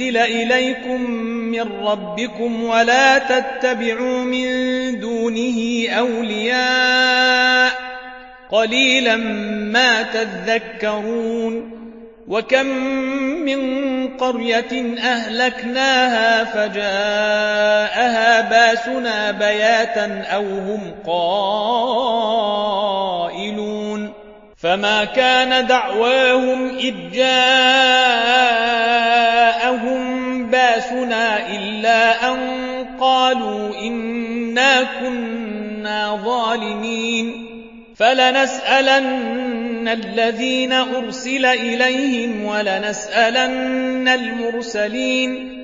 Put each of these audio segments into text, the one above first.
إليكم من ربكم ولا تتبعوا من دونه أولياء قليلا ما تذكرون وكم من قرية أهلكناها فجاءها باسنا بياتا أو هم قائلون فما كان دعواهم إذ جاءهم باسنا إلا أن قالوا إنا كنا ظالمين فلنسألن الذين أرسل إليهم ولنسألن المرسلين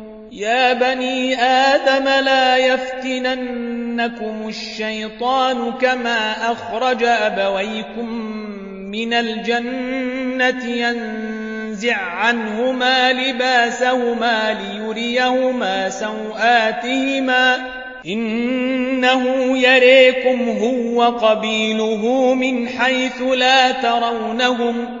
يا بني آدم لا يفتننكم الشيطان كما أخرج أبويكم من الجنة ينزع عنهما لباسهما ليريهما سوآتهما إنه يريكم هو قبيله من حيث لا ترونهم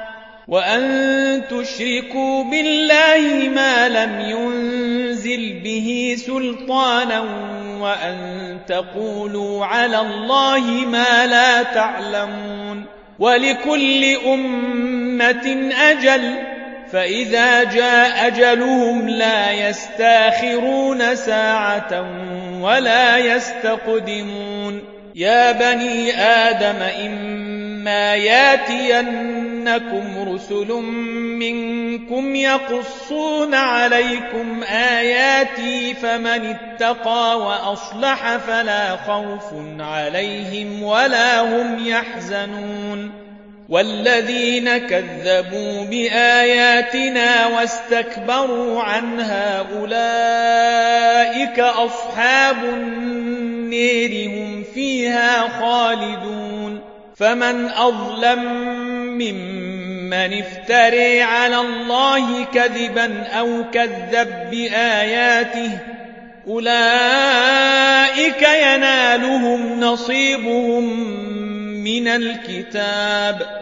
وأن تشركوا بالله ما لم ينزل به سلطانا وأن تقولوا على الله ما لا تعلمون ولكل أمة أجل فإذا جاء أجلهم لا يستاخرون ساعة ولا يستقدمون يا بني آدم إما ياتينكم رسل منكم يقصون عليكم آياتي فمن اتقى وأصلح فلا خوف عليهم ولا هم يحزنون والذين كذبوا بآياتنا واستكبروا عنها أولئك أصحاب النير هم فيها خالدون فمن أظلم ممن افتري على الله كذبا أو كذب بآياته أولئك ينالهم نصيبهم من الكتاب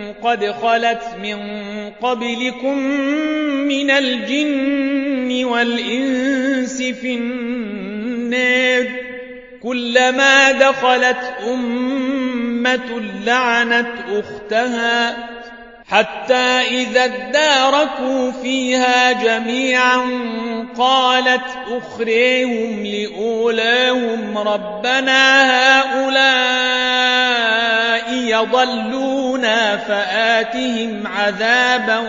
قد خلت من قبلكم من الجن والإنس في النار كلما دخلت أمة لعنت أختها حتى إذا اداركوا فيها جميعا قالت أخريهم لأولاهم ربنا هؤلاء يضلونا فآتهم عذابا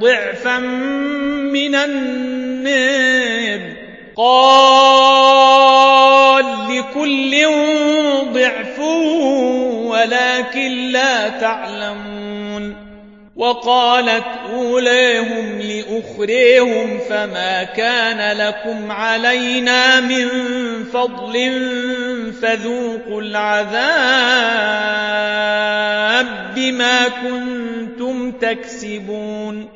ضعفا من النار قال لكل ضعف ولكن لا تعلمون. وقالت أوليهم لأخريهم فما كان لكم علينا من فضل فذوقوا العذاب بما كنتم تكسبون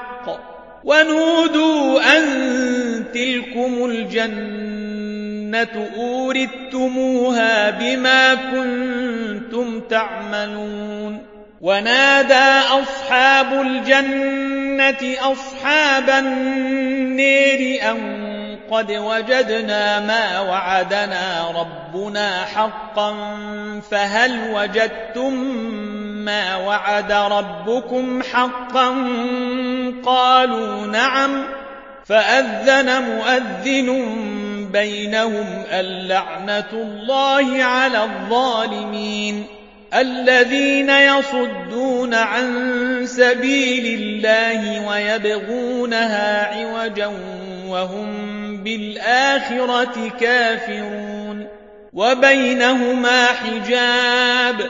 ونودوا أن تلكم الجنة أوردتموها بما كنتم تعملون. ونادى أصحاب الجنة أصحاب النير أن قد وجدنا ما وعدنا ربنا حقا فهل وجدتم ما وعد ربكم حقا قالوا نعم فأذن مؤذن بينهم اللعنة الله على الظالمين الذين يصدون عن سبيل الله ويبغونها عوجا وهم بالآخرة كافرون وبينهما حجاب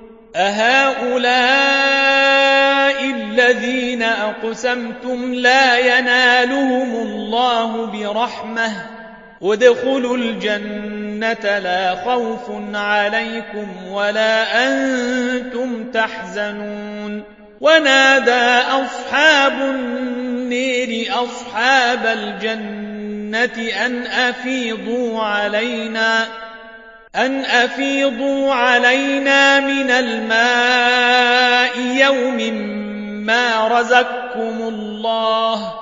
أهؤلاء الذين أقسمتم لا ينالهم الله برحمة. ادخلوا الجنة لا خوف عليكم ولا أنتم تحزنون. ونادى أصحاب النير أصحاب الجنة أن أفيضوا علينا. أن أفيضوا علينا من الماء يوم ما رزقكم الله.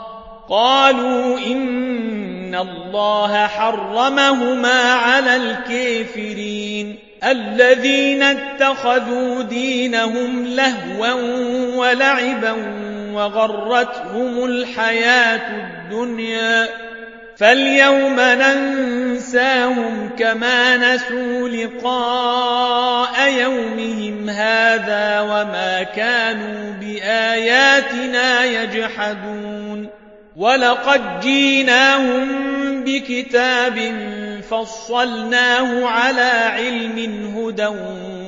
قالوا إن الله حرمهما على الكافرين. الذين اتخذوا دينهم لهوا ولعبا وغرتهم الحياة الدنيا. فاليوم ننساهم كما نسوا لقاء يومهم هذا وما كانوا بآياتنا يجحدون. ولقد جيناهم بكتاب فصلناه على علم هدى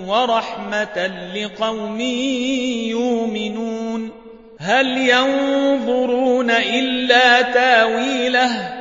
ورحمة لقوم يؤمنون. هل ينظرون إلا تاويله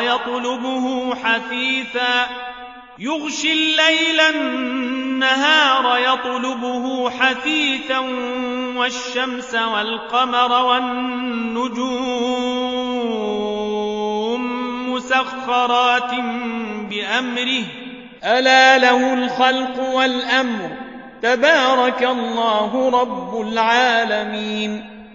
يطلبه حثيثا. يغشي الليل النهار يطلبه حثيثا والشمس والقمر والنجوم مسخرات بأمره. ألا له الخلق والأمر. تبارك الله رب العالمين.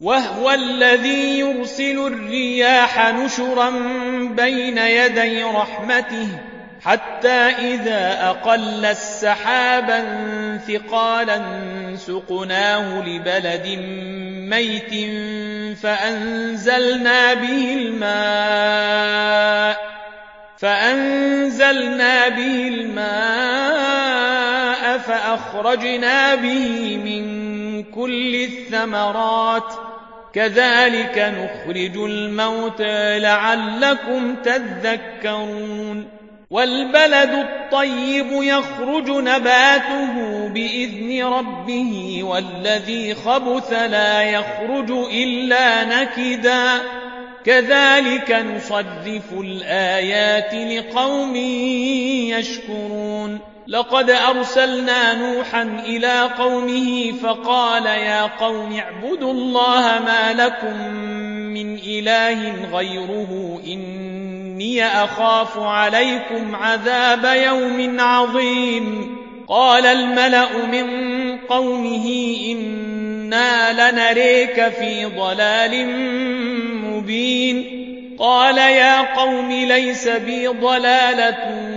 وهو الذي يرسل الرياح نشرا بين يدي رحمته حتى إذا أقل السحابا ثقالا سقناه لبلد ميت فأنزلنا به الماء فأنزلنا به الماء فأخرجنا به من كل الثمرات كذلك نخرج الموتى لعلكم تذكرون. والبلد الطيب يخرج نباته بإذن ربه والذي خبث لا يخرج إلا نكدا. كذلك نصرف الآيات لقوم يشكرون. لقد أرسلنا نوحا إلى قومه فقال يا قوم اعبدوا الله ما لكم من إله غيره إني أخاف عليكم عذاب يوم عظيم. قال الملأ من قومه إنا لنريك في ضلال مبين. قال يا قوم ليس بي ضلالة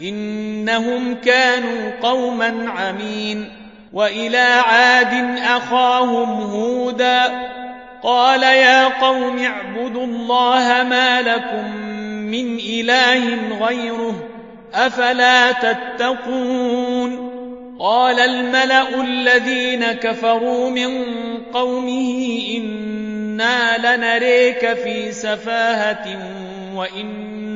إنهم كانوا قوما عمين وإلى عاد أخاهم هودا قال يا قوم اعبدوا الله ما لكم من إله غيره أفلا تتقون قال الملأ الذين كفروا من قومه إنا لنريك في سفاهة وإنا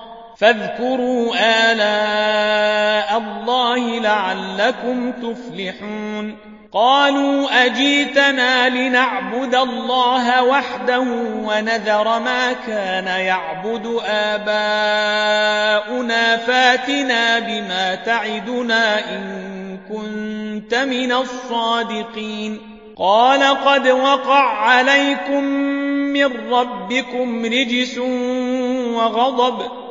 فاذكروا آلاء الله لعلكم تفلحون. قالوا أجيتنا لنعبد الله وحده ونذر ما كان يعبد آباؤنا. فاتنا بما تعدنا إن كنت من الصادقين. قال قد وقع عليكم من ربكم رجس وغضب.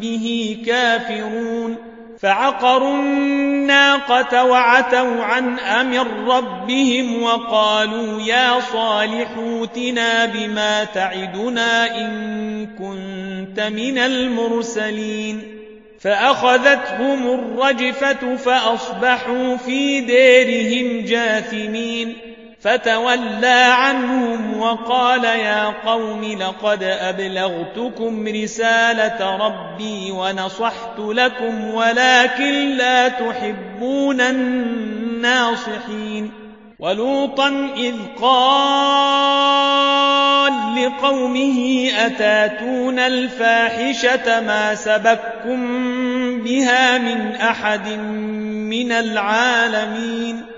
به كافرون فعقروا الناقة وعتوا عن أمر ربهم وقالوا يا صالح اوتنا بما تعدنا إن كنت من المرسلين فأخذتهم الرجفة فأصبحوا في ديرهم جاثمين فتولى عنهم وقال يا قوم لقد أبلغتكم رسالة ربي ونصحت لكم ولكن لا تحبون الناصحين. ولوطا إذ قال لقومه أتاتون الفاحشة ما سبكم بها من أحد من العالمين؟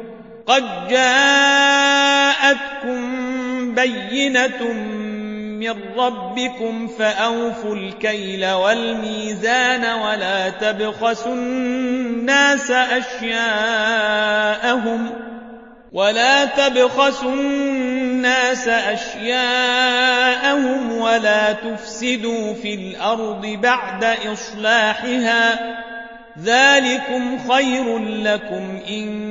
قد جاءتكم بينة من ربكم فأوفوا الكيل والميزان ولا تبخسوا الناس أشياءهم ولا تبخسوا الناس أشياءهم ولا تفسدوا في الأرض بعد إصلاحها ذلكم خير لكم إن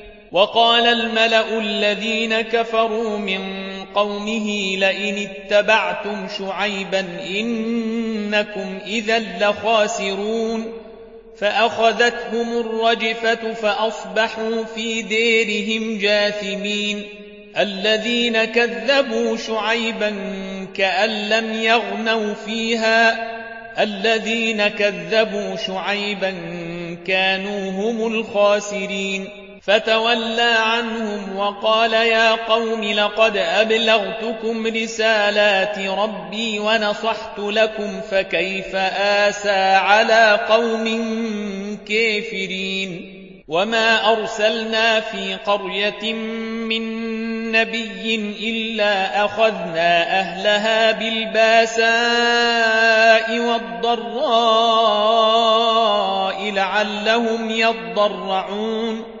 وقال الملأ الذين كفروا من قومه لئن اتبعتم شعيبا إنكم إذا لخاسرون فأخذتهم الرجفة فأصبحوا في ديرهم جاثمين الذين كذبوا شعيبا كأن لم يغنوا فيها الذين كذبوا شعيبا كانوا هم الخاسرين فتولى عنهم وقال يا قوم لقد أبلغتكم رسالات ربي ونصحت لكم فكيف آسى على قوم كافرين وما أرسلنا في قرية من نبي إلا أخذنا أهلها بالباساء والضراء لعلهم يضرعون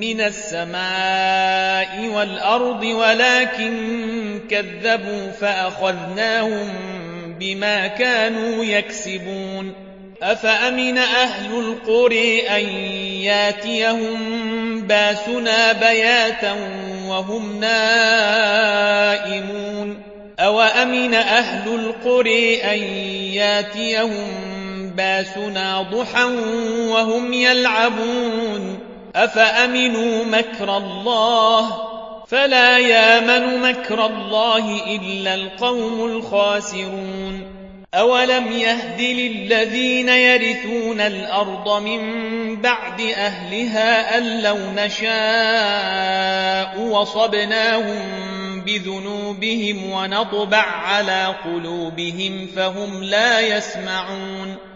من السماء والأرض ولكن كذبوا فأخذناهم بما كانوا يكسبون. أفأمن أهل القرى أن ياتيهم باسنا بياتا وهم نائمون؟ أوأمن أهل القرى أن ياتيهم باسنا ضحى وهم يلعبون؟ أفأمنوا مكر الله؟ فلا يامن مكر الله إلا القوم الخاسرون. أولم يهد للذين يرثون الأرض من بعد أهلها أن لو نشاء وصبناهم بذنوبهم ونطبع على قلوبهم فهم لا يسمعون.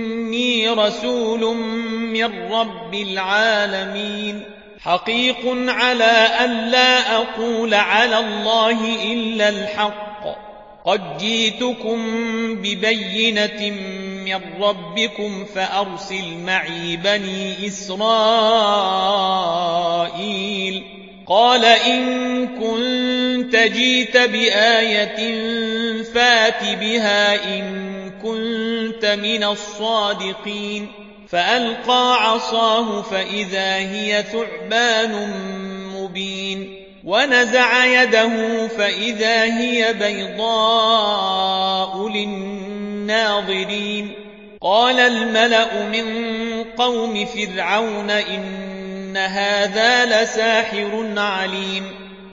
إني رسول من رب العالمين. حقيق على أن لا أقول على الله إلا الحق. قد جيتكم ببينة من ربكم فأرسل معي بني إسرائيل. قال إن كنت جيت بآية فات بها إن كنت من الصادقين. فألقى عصاه فإذا هي ثعبان مبين. ونزع يده فإذا هي بيضاء للناظرين. قال الملأ من قوم فرعون إن هذا لساحر عليم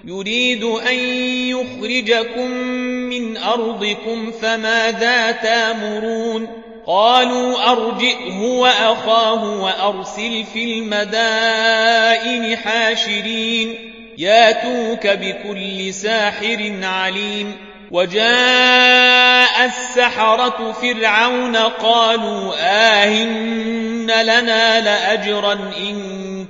يريد أن يخرجكم من أرضكم فماذا تامرون قالوا أرجئه وأخاه وأرسل في المدائن حاشرين ياتوك بكل ساحر عليم وجاء السحرة فرعون قالوا آهن لنا لأجرا إن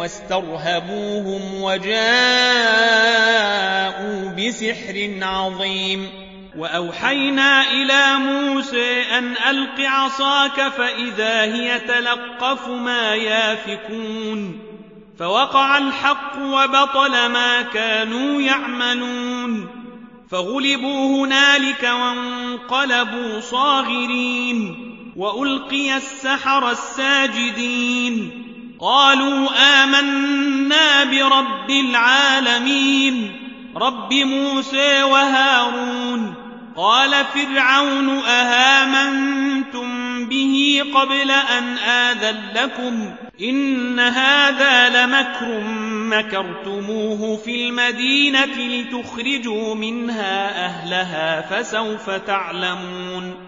واسترهبوهم وجاءوا بسحر عظيم. وأوحينا إلى موسى أن ألق عصاك فإذا هي تلقف ما يافكون. فوقع الحق وبطل ما كانوا يعملون. فغلبوا هنالك وانقلبوا صاغرين. وألقي السحر الساجدين. قالوا آمنا برب العالمين. رب موسى وهارون. قال فرعون أهامنتم به قبل أن آذن لكم؟ إن هذا لمكر مكرتموه في المدينة لتخرجوا منها أهلها فسوف تعلمون.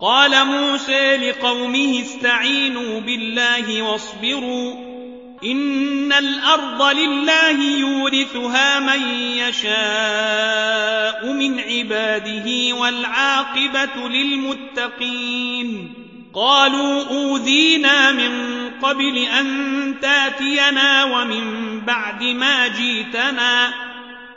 قال موسى لقومه استعينوا بالله واصبروا إن الأرض لله يورثها من يشاء من عباده والعاقبة للمتقين. قالوا أوذينا من قبل أن تأتينا ومن بعد ما جيتنا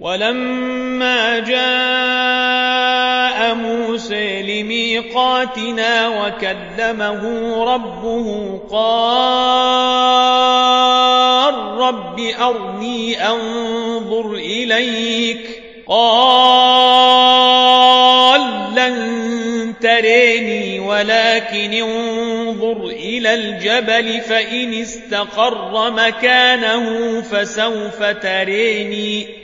ولما جاء موسى لميقاتنا وكلمه ربه قال رب أرني أنظر إليك قال لن تريني ولكن انظر إلى الجبل فإن استقر مكانه فسوف تريني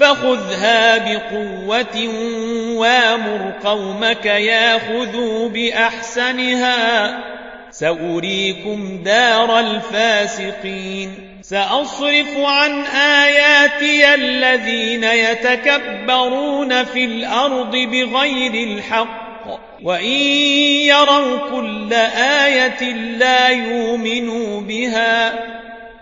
فخذها بقوة وامر قومك ياخذوا بأحسنها. سأريكم دار الفاسقين. سأصرف عن آياتي الذين يتكبرون في الأرض بغير الحق. وإن يروا كل آية لا يؤمنوا بها.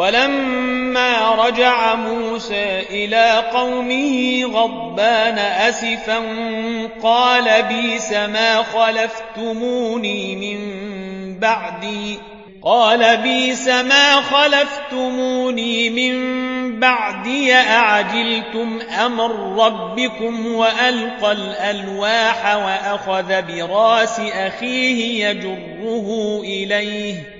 ولما رجع موسى إلى قومه غضبان أسفا قال بيس ما خلفتموني من بعدي. قال بيس ما خلفتموني من بعدي. أعجلتم أمر ربكم وألقى الألواح وأخذ براس أخيه يجره إليه.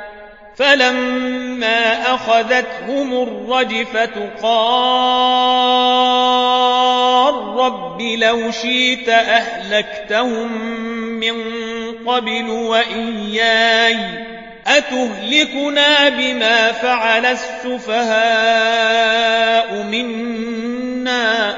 فلما أخذتهم الرجفة قال رب لو شيت أهلكتهم من قبل وإياي أتهلكنا بما فعل السفهاء منا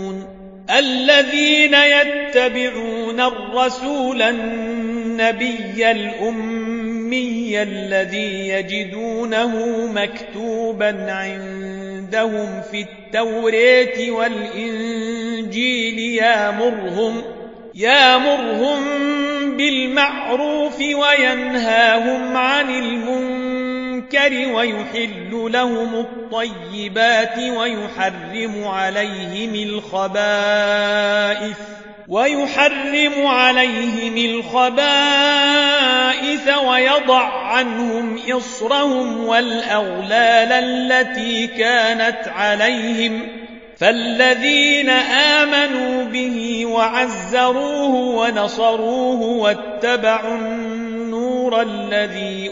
الذين يتبعون الرسول النبي الأمي الذي يجدونه مكتوبا عندهم في التوريت والإنجيل يامرهم يامرهم بالمعروف وينهاهم عن المنكر ويحل لهم الطيبات ويحرم عليهم الخبائث ويحرم عليهم الخبائث ويضع عنهم إصرهم والأغلال التي كانت عليهم فالذين آمنوا به وعزروه ونصروه واتبعوا النور الذي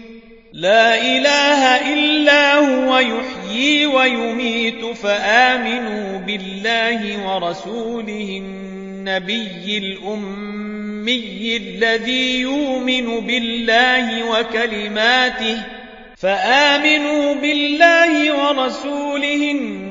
لا إله إلا هو يحيي ويميت فآمنوا بالله ورسوله النبي الأمي الذي يؤمن بالله وكلماته فآمنوا بالله ورسوله النبي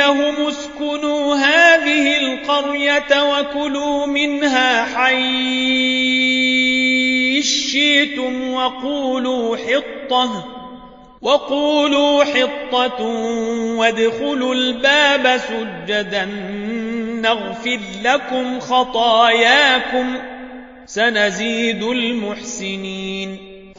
لهم اسكنوا هذه القرية وكلوا منها حيث شئتم وقولوا حطة وقولوا حطة وادخلوا الباب سجدا نغفر لكم خطاياكم سنزيد المحسنين.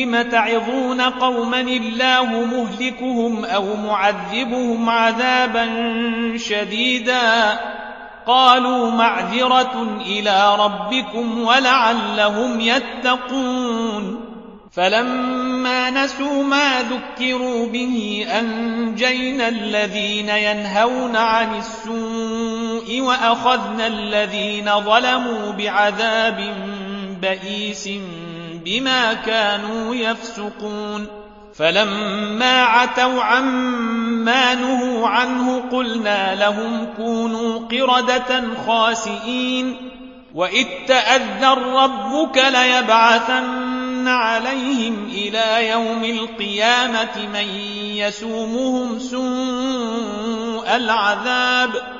لم تعظون قوما الله مهلكهم أو معذبهم عذابا شديدا قالوا معذرة إلى ربكم ولعلهم يتقون فلما نسوا ما ذكروا به أنجينا الذين ينهون عن السوء وأخذنا الذين ظلموا بعذاب بئيس بما كانوا يفسقون فلما عتوا عما نهوا عنه قلنا لهم كونوا قردة خاسئين وإذ تأذن ربك ليبعثن عليهم إلى يوم القيامة من يسومهم سوء العذاب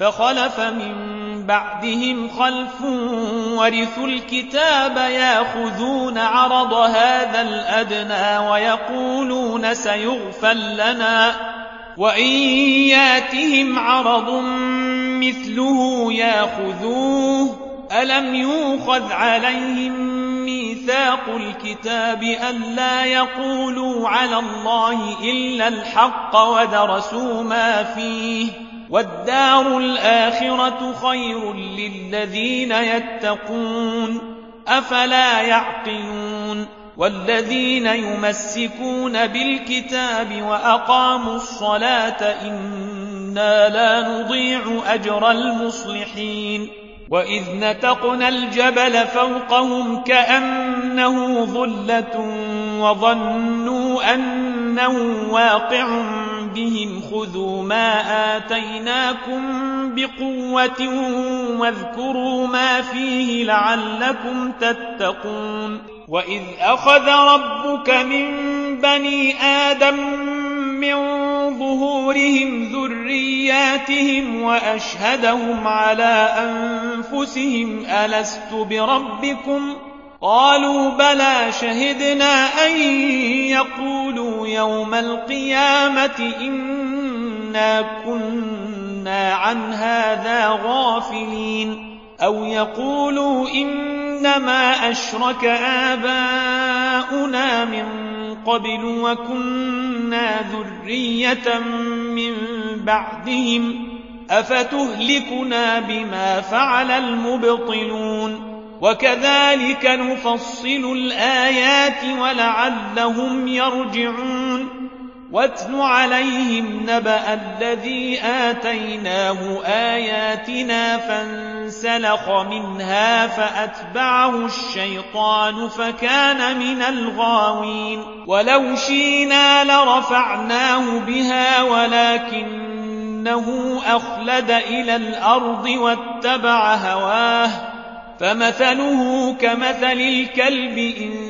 فخلف من بعدهم خلف ورثوا الكتاب ياخذون عرض هذا الأدنى ويقولون سيغفل لنا وإن ياتهم عرض مثله ياخذوه ألم يوخذ عليهم ميثاق الكتاب ألا يقولوا على الله إلا الحق ودرسوا ما فيه والدار الآخرة خير للذين يتقون أفلا يعقلون؟ والذين يمسكون بالكتاب وأقاموا الصلاة إنا لا نضيع أجر المصلحين. وإذ نتقنا الجبل فوقهم كأنه ظلة وظنوا أنه واقع خذوا ما آتيناكم بقوة واذكروا ما فيه لعلكم تتقون وإذ أخذ ربك من بني آدم من ظهورهم ذرياتهم وأشهدهم على أنفسهم ألست بربكم؟ قالوا بلى شهدنا أن يقولوا يوم القيامة إنا كنا عن هذا غافلين أو يقولوا إنما أشرك آباؤنا من قبل وكنا ذرية من بعدهم أفتهلكنا بما فعل المبطلون وكذلك نفصل الآيات ولعلهم يرجعون واتل عليهم نبأ الذي آتيناه آياتنا فانسلخ منها فأتبعه الشيطان فكان من الغاوين. ولو شينا لرفعناه بها ولكنه أخلد إلى الأرض واتبع هواه. فمثله كمثل الكلب إن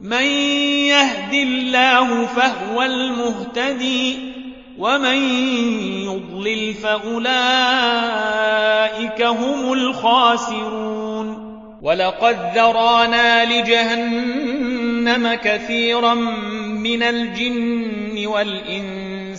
من يهد الله فهو المهتدي ومن يضلل فأولئك هم الخاسرون. ولقد ذرانا لجهنم كثيرا من الجن والإنس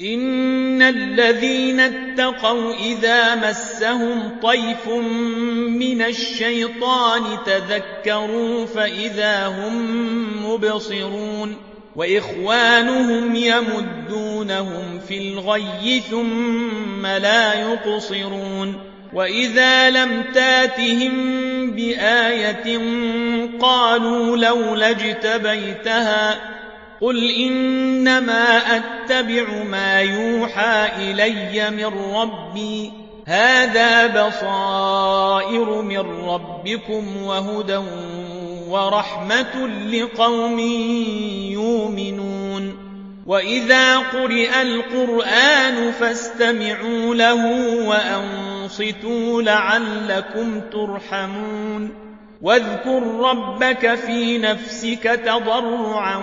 إن الذين اتقوا إذا مسهم طيف من الشيطان تذكروا فإذا هم مبصرون وإخوانهم يمدونهم في الغي ثم لا يقصرون وإذا لم تاتهم بآية قالوا لولا اجتبيتها قل إنما أتبع ما يوحى إلي من ربي. هذا بصائر من ربكم وهدى ورحمة لقوم يؤمنون. وإذا قرئ القرآن فاستمعوا له وأنصتوا لعلكم ترحمون. واذكر ربك في نفسك تضرعا